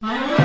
Bye.